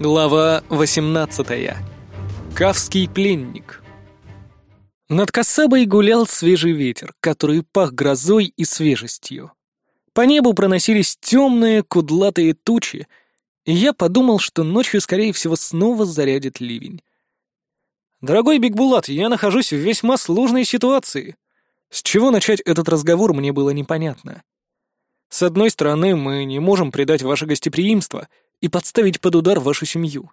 Глава 18. Кавский пленник. Над Кассабой гулял свежий ветер, который пах грозой и свежестью. По небу проносились темные, кудлатые тучи, и я подумал, что ночью, скорее всего, снова зарядит ливень. «Дорогой Бигбулат, я нахожусь в весьма сложной ситуации. С чего начать этот разговор, мне было непонятно. С одной стороны, мы не можем предать ваше гостеприимство — и подставить под удар вашу семью.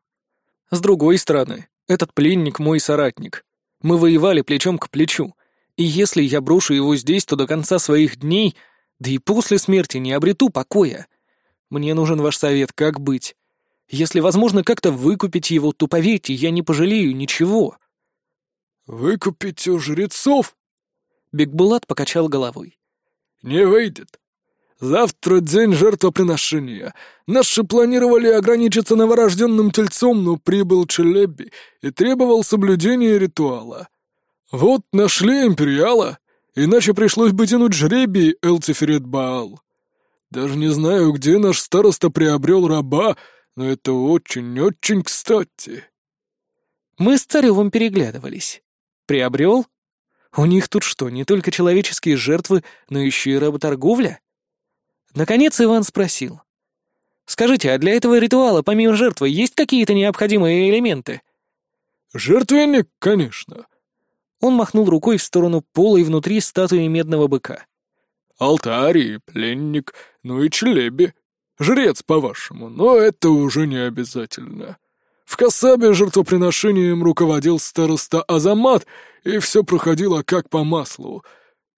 С другой стороны, этот пленник мой соратник. Мы воевали плечом к плечу, и если я брошу его здесь, то до конца своих дней, да и после смерти не обрету покоя. Мне нужен ваш совет, как быть. Если возможно как-то выкупить его, то поверьте, я не пожалею ничего». «Выкупить у жрецов?» Бекбулат покачал головой. «Не выйдет. Завтра день жертвоприношения. Наши планировали ограничиться новорожденным тельцом, но прибыл Челебби и требовал соблюдения ритуала. Вот нашли империала, иначе пришлось бы тянуть жребий Элциферет Баал. Даже не знаю, где наш староста приобрел раба, но это очень-очень кстати. Мы с Царевым переглядывались. Приобрел? У них тут что, не только человеческие жертвы, но еще и работорговля? Наконец Иван спросил. «Скажите, а для этого ритуала, помимо жертвы, есть какие-то необходимые элементы?» «Жертвенник, конечно». Он махнул рукой в сторону пола и внутри статуи медного быка. «Алтарь и пленник, ну и челеби. Жрец, по-вашему, но это уже не обязательно. В Касабе жертвоприношением руководил староста Азамат, и все проходило как по маслу.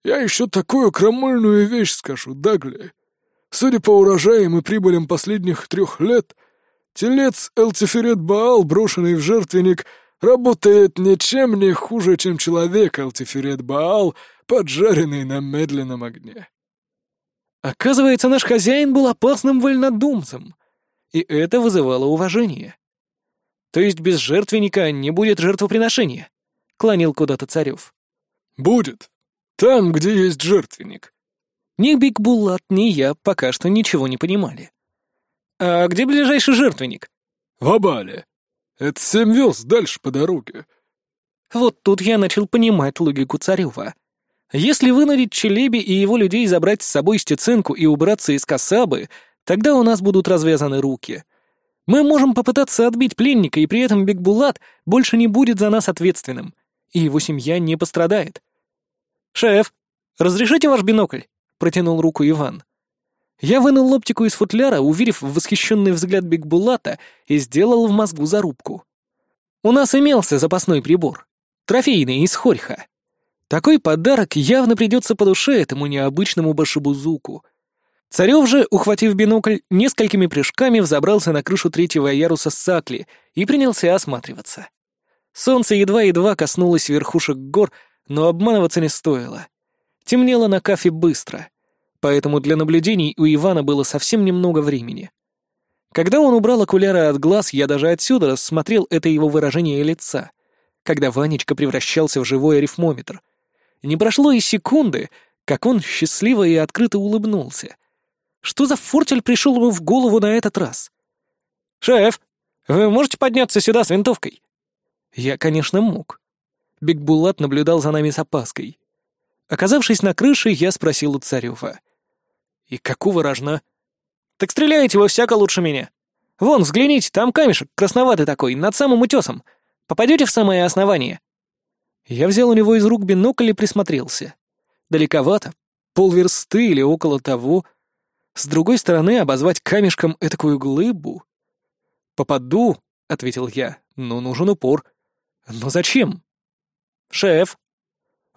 Я еще такую крамольную вещь скажу, Дагли. Судя по урожаям и прибылям последних трех лет, телец Элциферет Баал, брошенный в жертвенник, работает ничем не хуже, чем человек Элциферет Баал, поджаренный на медленном огне. Оказывается, наш хозяин был опасным вольнодумцем, и это вызывало уважение. То есть без жертвенника не будет жертвоприношения, клонил куда-то царев. Будет. Там, где есть жертвенник. Ни Бигбулат, ни я пока что ничего не понимали. «А где ближайший жертвенник?» «В Абале. Это семь вёз дальше по дороге». Вот тут я начал понимать логику Царева. Если вынудить Челеби и его людей забрать с собой Стеценку и убраться из Касабы, тогда у нас будут развязаны руки. Мы можем попытаться отбить пленника, и при этом Бигбулат больше не будет за нас ответственным, и его семья не пострадает. «Шеф, разрешите ваш бинокль?» — протянул руку Иван. Я вынул оптику из футляра, уверив в восхищенный взгляд Бигбулата, и сделал в мозгу зарубку. У нас имелся запасной прибор. Трофейный, из Хорьха. Такой подарок явно придется по душе этому необычному башибузуку. Царев же, ухватив бинокль, несколькими прыжками взобрался на крышу третьего яруса Сакли и принялся осматриваться. Солнце едва-едва коснулось верхушек гор, но обманываться не стоило. Темнело на кафе быстро, поэтому для наблюдений у Ивана было совсем немного времени. Когда он убрал окуляры от глаз, я даже отсюда рассмотрел это его выражение лица, когда Ванечка превращался в живой арифмометр. Не прошло и секунды, как он счастливо и открыто улыбнулся. Что за фортель пришел ему в голову на этот раз? «Шеф, вы можете подняться сюда с винтовкой?» Я, конечно, мог. Бигбулат наблюдал за нами с опаской. Оказавшись на крыше, я спросил у Царёва. «И какого рожна?» «Так стреляете вы всяко лучше меня. Вон, взгляните, там камешек, красноватый такой, над самым утесом. Попадете в самое основание?» Я взял у него из рук бинокль и присмотрелся. Далековато, полверсты или около того. С другой стороны, обозвать камешком этакую глыбу. «Попаду», — ответил я, — «но нужен упор». «Но зачем?» «Шеф»,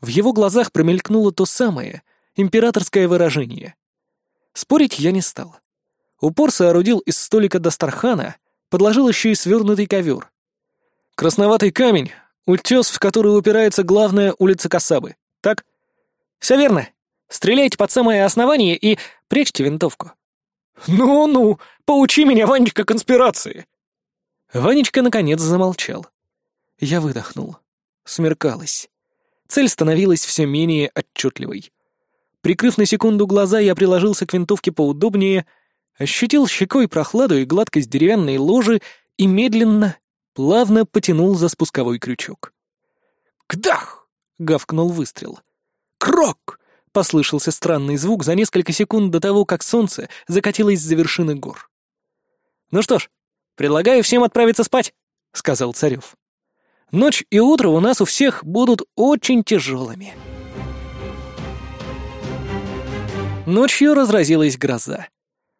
в его глазах промелькнуло то самое, императорское выражение. Спорить я не стал. Упор соорудил из столика Дастархана, подложил еще и свернутый ковер. Красноватый камень, утес, в который упирается главная улица Касабы. Так? Все верно. Стреляйте под самое основание и прячьте винтовку. «Ну-ну, поучи меня, Ванечка, конспирации!» Ванечка, наконец, замолчал. Я выдохнул. Смеркалось. Цель становилась все менее отчетливой. Прикрыв на секунду глаза, я приложился к винтовке поудобнее, ощутил щекой прохладу и гладкость деревянной ложи и медленно, плавно потянул за спусковой крючок. «Кдах!» — гавкнул выстрел. «Крок!» — послышался странный звук за несколько секунд до того, как солнце закатилось за вершины гор. «Ну что ж, предлагаю всем отправиться спать», — сказал Царев. «Ночь и утро у нас у всех будут очень тяжелыми». Ночью разразилась гроза.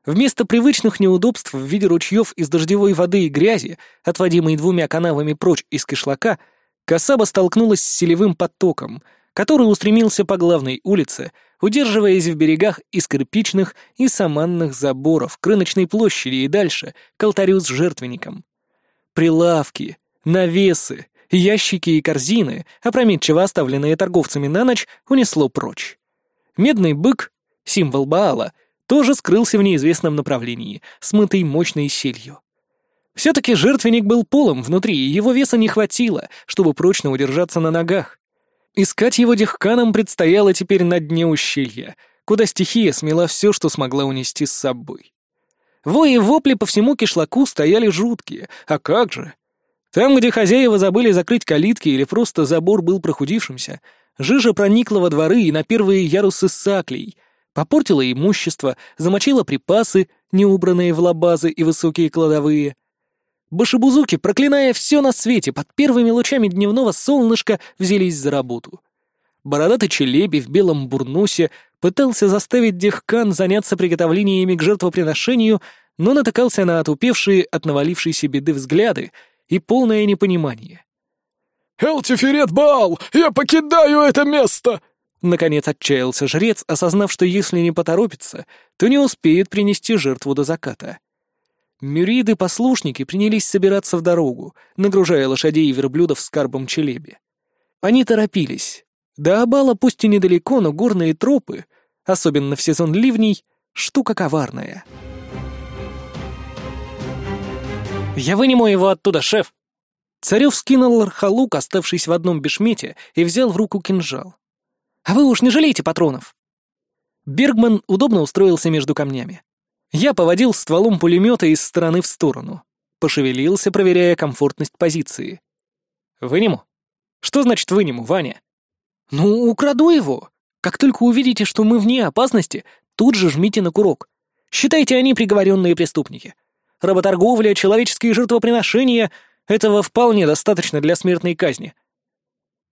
Вместо привычных неудобств в виде ручьев из дождевой воды и грязи, отводимой двумя канавами прочь из кишлака, Касаба столкнулась с селевым потоком, который устремился по главной улице, удерживаясь в берегах из кирпичных и саманных заборов к рыночной площади и дальше к алтарю с жертвенником. Прилавки, навесы, ящики и корзины, опрометчиво оставленные торговцами на ночь, унесло прочь. Медный бык, символ Баала, тоже скрылся в неизвестном направлении, смытый мощной селью. Все-таки жертвенник был полом внутри, и его веса не хватило, чтобы прочно удержаться на ногах. Искать его дехканам предстояло теперь на дне ущелья, куда стихия смела все, что смогла унести с собой. Вои и вопли по всему кишлаку стояли жуткие, а как же? Там, где хозяева забыли закрыть калитки или просто забор был прохудившимся, жижа проникла во дворы и на первые ярусы саклей — попортила имущество, замочила припасы, неубранные в лабазы и высокие кладовые. Башибузуки, проклиная все на свете, под первыми лучами дневного солнышка взялись за работу. Бородатый Челеби в белом бурнусе пытался заставить Дехкан заняться приготовлениями к жертвоприношению, но натыкался на отупевшие от навалившейся беды взгляды и полное непонимание. «Элтиферет Баал, я покидаю это место!» Наконец отчаялся жрец, осознав, что если не поторопится, то не успеет принести жертву до заката. Мюриды-послушники принялись собираться в дорогу, нагружая лошадей и верблюдов скарбом челеби. Они торопились. До Абала пусть и недалеко, но горные тропы, особенно в сезон ливней, штука коварная. «Я выниму его оттуда, шеф!» Царев скинул архалук, оставшись в одном бешмете, и взял в руку кинжал. А вы уж не жалейте патронов!» Бергман удобно устроился между камнями. Я поводил стволом пулемета из стороны в сторону. Пошевелился, проверяя комфортность позиции. «Выниму?» «Что значит выниму, Ваня?» «Ну, украду его. Как только увидите, что мы вне опасности, тут же жмите на курок. Считайте они приговоренные преступники. Работорговля, человеческие жертвоприношения — этого вполне достаточно для смертной казни.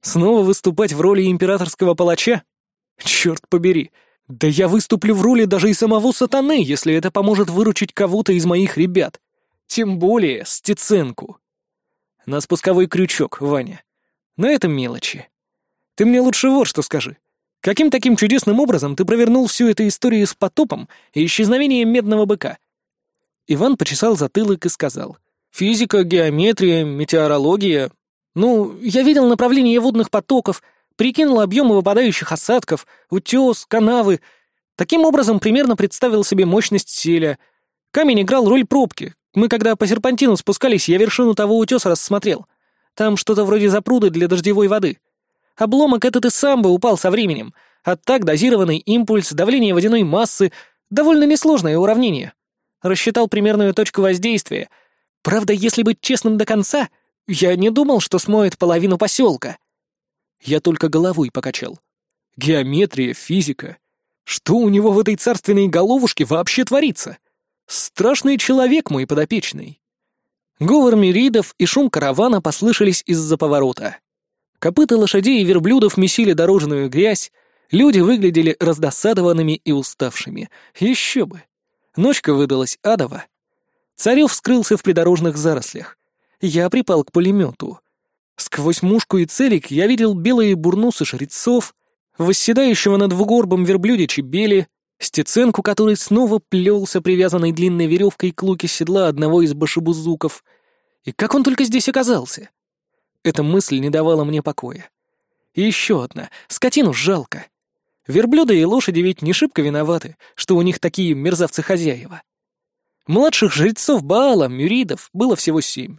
Снова выступать в роли императорского палача? Черт побери! Да я выступлю в роли даже и самого сатаны, если это поможет выручить кого-то из моих ребят. Тем более Стеценку. На спусковой крючок, Ваня. Но это мелочи. Ты мне лучше вот что скажи. Каким таким чудесным образом ты провернул всю эту историю с потопом и исчезновением медного быка? Иван почесал затылок и сказал. Физика, геометрия, метеорология, ну, я видел направление водных потоков, прикинул объемы выпадающих осадков, утес, канавы. Таким образом, примерно представил себе мощность селя. Камень играл роль пробки. Мы, когда по серпантину спускались, я вершину того утеса рассмотрел. Там что-то вроде запруды для дождевой воды. Обломок этот и сам бы упал со временем. А так дозированный импульс, давление водяной массы — довольно несложное уравнение. Рассчитал примерную точку воздействия. Правда, если быть честным до конца, я не думал, что смоет половину поселка. Я только головой покачал. Геометрия, физика. Что у него в этой царственной головушке вообще творится? Страшный человек мой подопечный. Говор миридов и шум каравана послышались из-за поворота. Копыта лошадей и верблюдов месили дорожную грязь, люди выглядели раздосадованными и уставшими. Еще бы. Ночка выдалась адова. Царев скрылся в придорожных зарослях я припал к пулемету. Сквозь мушку и целик я видел белые бурнусы шрецов, восседающего на двугорбом верблюде чебели, стеценку, который снова плелся привязанной длинной веревкой к луке седла одного из башебузуков. И как он только здесь оказался? Эта мысль не давала мне покоя. И еще одна. Скотину жалко. Верблюды и лошади ведь не шибко виноваты, что у них такие мерзавцы-хозяева. Младших жрецов Баала, Мюридов, было всего семь.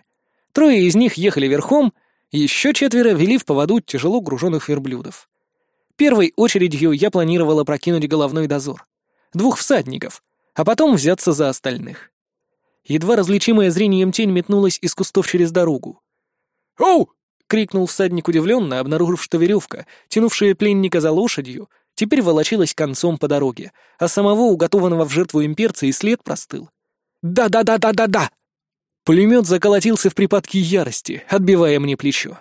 Трое из них ехали верхом, еще четверо вели в поводу тяжело груженных верблюдов. Первой очередью я планировала прокинуть головной дозор. Двух всадников, а потом взяться за остальных. Едва различимая зрением тень метнулась из кустов через дорогу. «Оу!» — крикнул всадник удивленно, обнаружив, что веревка, тянувшая пленника за лошадью, теперь волочилась концом по дороге, а самого уготованного в жертву имперца и след простыл. «Да-да-да-да-да-да!» Пулемет заколотился в припадке ярости, отбивая мне плечо.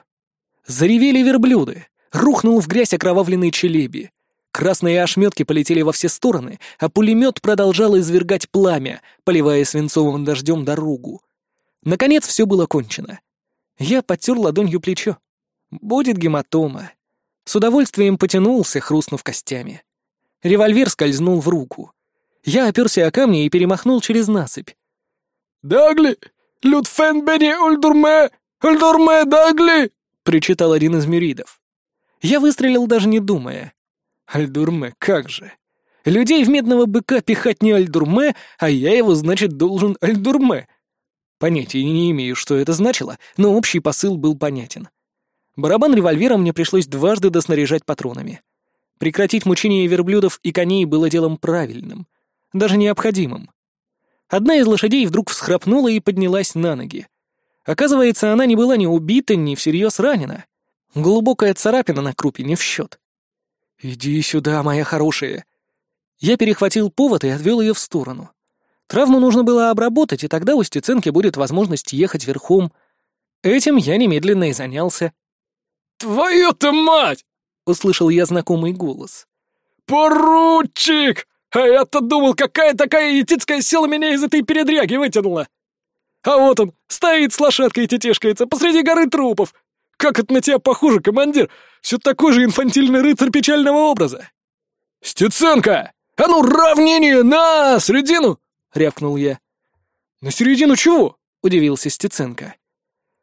Заревели верблюды, рухнул в грязь окровавленный челеби. Красные ошметки полетели во все стороны, а пулемет продолжал извергать пламя, поливая свинцовым дождем дорогу. Наконец все было кончено. Я подтер ладонью плечо. Будет гематома. С удовольствием потянулся, хрустнув костями. Револьвер скользнул в руку. Я оперся о камни и перемахнул через насыпь. «Дагли! Лютфен бени ульдурме! Ульдурме Дагли!» — причитал один из мюридов. Я выстрелил, даже не думая. Альдурме, как же. Людей в медного быка пихать не Альдурме, а я его, значит, должен Альдурме. Понятия не имею, что это значило, но общий посыл был понятен. Барабан револьвера мне пришлось дважды доснаряжать патронами. Прекратить мучение верблюдов и коней было делом правильным, даже необходимым. Одна из лошадей вдруг всхрапнула и поднялась на ноги. Оказывается, она не была ни убита, ни всерьез ранена. Глубокая царапина на крупе не в счет. «Иди сюда, моя хорошая!» Я перехватил повод и отвел ее в сторону. Травму нужно было обработать, и тогда у Стеценки будет возможность ехать верхом. Этим я немедленно и занялся. «Твою-то мать!» — услышал я знакомый голос. «Поручик! А я-то думал, какая такая етицкая сила меня из этой передряги вытянула! А вот он, стоит с лошадкой и тетешкается посреди горы трупов, как это на тебя похоже, командир? Все такой же инфантильный рыцарь печального образа!» «Стеценко! А ну, равнение на середину!» — рявкнул я. «На середину чего?» — удивился Стеценко.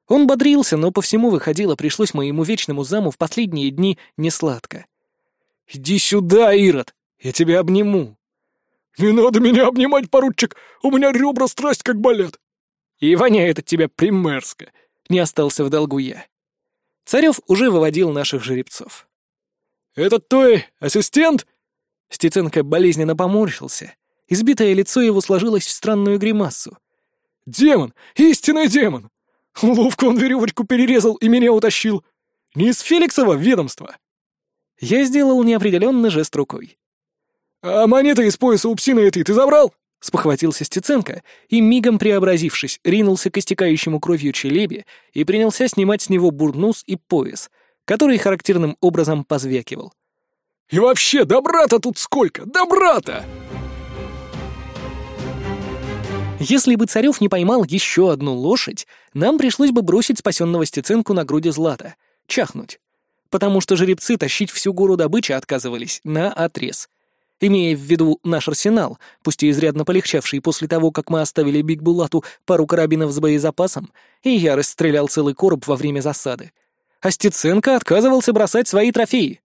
Он бодрился, но по всему выходило, пришлось моему вечному заму в последние дни несладко. «Иди сюда, Ирод! Я тебя обниму!» «Не надо меня обнимать, поручик! У меня ребра страсть как болят!» «И воняет от тебя примерзко!» — не остался в долгу я. Царев уже выводил наших жеребцов. «Этот твой ассистент?» Стеценко болезненно поморщился. Избитое лицо его сложилось в странную гримасу. «Демон! Истинный демон! Ловко он веревочку перерезал и меня утащил! Не из Феликсова ведомства!» Я сделал неопределенный жест рукой. «А монеты из пояса у псины этой ты забрал?» — спохватился Стеценко и, мигом преобразившись, ринулся к истекающему кровью челебе и принялся снимать с него бурнус и пояс, который характерным образом позвякивал. «И вообще, добра-то тут сколько! Добра-то!» Если бы Царев не поймал еще одну лошадь, нам пришлось бы бросить спасенного Стеценку на груди злата, чахнуть. Потому что жеребцы тащить всю гору добычи отказывались на отрез имея в виду наш арсенал, пусть и изрядно полегчавший после того, как мы оставили Биг Булату пару карабинов с боезапасом, и я расстрелял целый короб во время засады. А Стеценко отказывался бросать свои трофеи.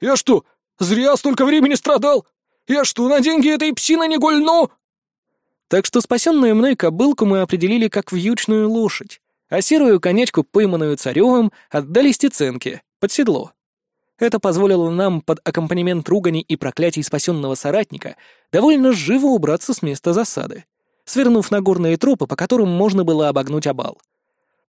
«Я что, зря столько времени страдал? Я что, на деньги этой псины не гульну?» Так что спасенную мной кобылку мы определили как вьючную лошадь, а серую конячку, пойманную царевым, отдали Стеценке под седло. Это позволило нам под аккомпанемент ругани и проклятий спасенного соратника довольно живо убраться с места засады, свернув на горные тропы, по которым можно было обогнуть обал.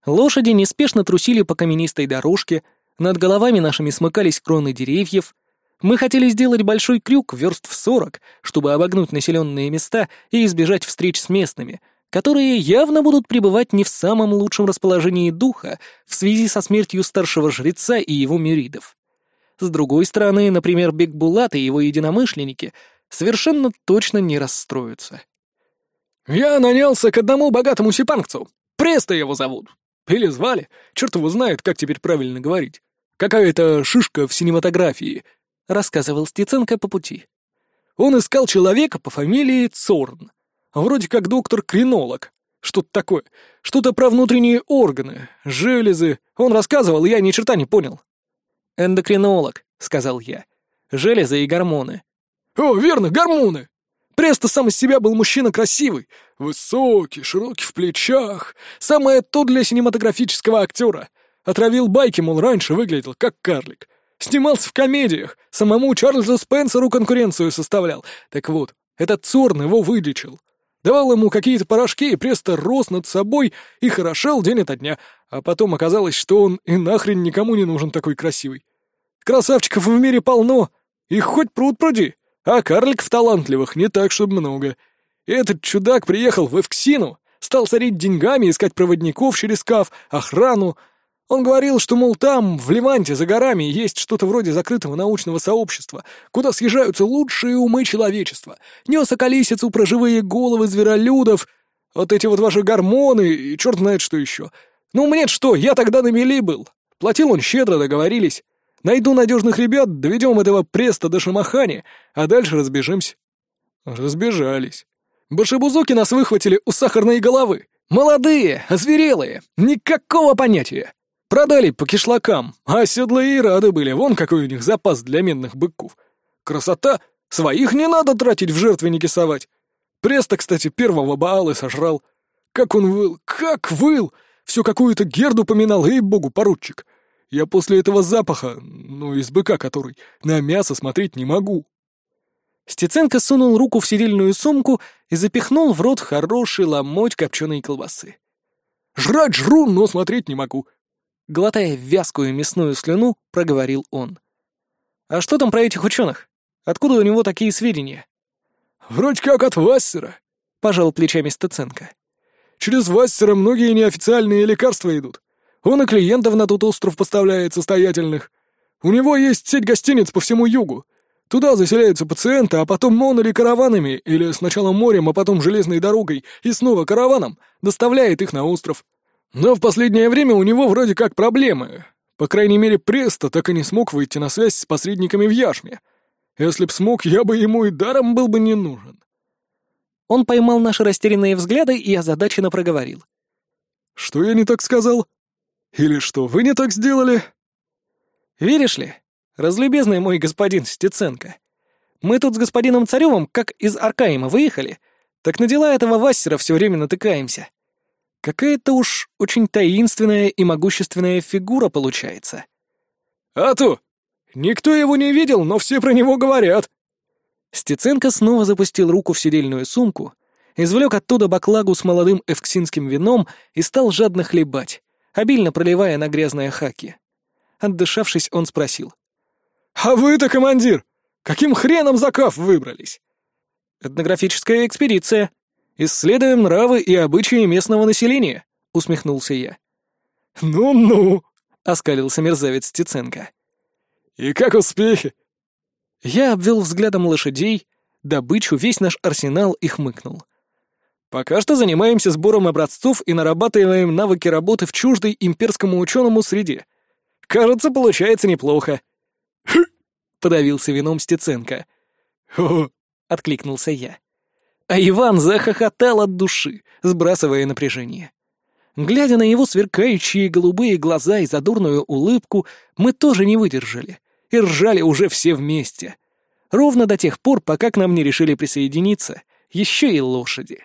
Лошади неспешно трусили по каменистой дорожке, над головами нашими смыкались кроны деревьев. Мы хотели сделать большой крюк верст в сорок, чтобы обогнуть населенные места и избежать встреч с местными, которые явно будут пребывать не в самом лучшем расположении духа в связи со смертью старшего жреца и его мюридов. С другой стороны, например, Бекбулат и его единомышленники совершенно точно не расстроятся. «Я нанялся к одному богатому сипангцу. Преста его зовут. Или звали. Черт его знает, как теперь правильно говорить. Какая-то шишка в синематографии», — рассказывал Стеценко по пути. Он искал человека по фамилии Цорн. Вроде как доктор-кринолог. Что-то такое. Что-то про внутренние органы, железы. Он рассказывал, я ни черта не понял. «Эндокринолог», — сказал я. «Железы и гормоны». «О, верно, гормоны!» Престо сам из себя был мужчина красивый, высокий, широкий в плечах, самое то для синематографического актера. Отравил байки, мол, раньше выглядел как карлик. Снимался в комедиях, самому Чарльзу Спенсеру конкуренцию составлял. Так вот, этот Цорн его вылечил. Давал ему какие-то порошки, и Престо рос над собой и хорошел день ото дня, а потом оказалось, что он и нахрен никому не нужен такой красивый. Красавчиков в мире полно, их хоть пруд пруди, а карликов талантливых не так, чтобы много. И этот чудак приехал в Эвксину, стал царить деньгами, искать проводников через КАФ, охрану, он говорил, что, мол, там, в Ливанте, за горами, есть что-то вроде закрытого научного сообщества, куда съезжаются лучшие умы человечества. Нес околесицу про живые головы зверолюдов, вот эти вот ваши гормоны и черт знает что еще. Ну, мне что, я тогда на мели был. Платил он щедро, договорились. Найду надежных ребят, доведем этого преста до Шамахани, а дальше разбежимся. Разбежались. Башибузуки нас выхватили у сахарной головы. Молодые, озверелые, никакого понятия. Продали по кишлакам, а седлые и рады были, вон какой у них запас для менных быков. Красота! Своих не надо тратить в жертвенники совать. Преста, кстати, первого Баалы сожрал. Как он выл, как выл! Все какую-то герду поминал, ей-богу, поручик. Я после этого запаха, ну, из быка который, на мясо смотреть не могу. Стеценко сунул руку в сидельную сумку и запихнул в рот хороший ломоть копченой колбасы. «Жрать жру, но смотреть не могу глотая вязкую мясную слюну, проговорил он. «А что там про этих ученых? Откуда у него такие сведения?» «Вроде как от Вассера», — пожал плечами Стеценко. «Через Вассера многие неофициальные лекарства идут. Он и клиентов на тот остров поставляет состоятельных. У него есть сеть гостиниц по всему югу. Туда заселяются пациенты, а потом моно или караванами, или сначала морем, а потом железной дорогой, и снова караваном, доставляет их на остров. Но в последнее время у него вроде как проблемы. По крайней мере, Престо так и не смог выйти на связь с посредниками в Яшме. Если б смог, я бы ему и даром был бы не нужен. Он поймал наши растерянные взгляды и озадаченно проговорил. «Что я не так сказал? Или что вы не так сделали?» «Веришь ли, разлюбезный мой господин Стеценко, мы тут с господином Царевым как из Аркаима выехали, так на дела этого Вассера все время натыкаемся. Какая-то уж очень таинственная и могущественная фигура получается. «А то! Никто его не видел, но все про него говорят!» Стеценко снова запустил руку в сидельную сумку, извлек оттуда баклагу с молодым эвксинским вином и стал жадно хлебать, обильно проливая на грязные хаки. Отдышавшись, он спросил. «А вы-то, командир, каким хреном за каф выбрались?» «Этнографическая экспедиция», Исследуем нравы и обычаи местного населения», — усмехнулся я. «Ну-ну», — оскалился мерзавец Стеценко. «И как успехи?» Я обвел взглядом лошадей, добычу, весь наш арсенал и хмыкнул. Пока что занимаемся сбором образцов и нарабатываем навыки работы в чуждой имперскому ученому среде. Кажется, получается неплохо. подавился вином Стеценко. «Хо-хо», — откликнулся я. А Иван захохотал от души, сбрасывая напряжение. Глядя на его сверкающие голубые глаза и задорную улыбку, мы тоже не выдержали и ржали уже все вместе. Ровно до тех пор, пока к нам не решили присоединиться еще и лошади.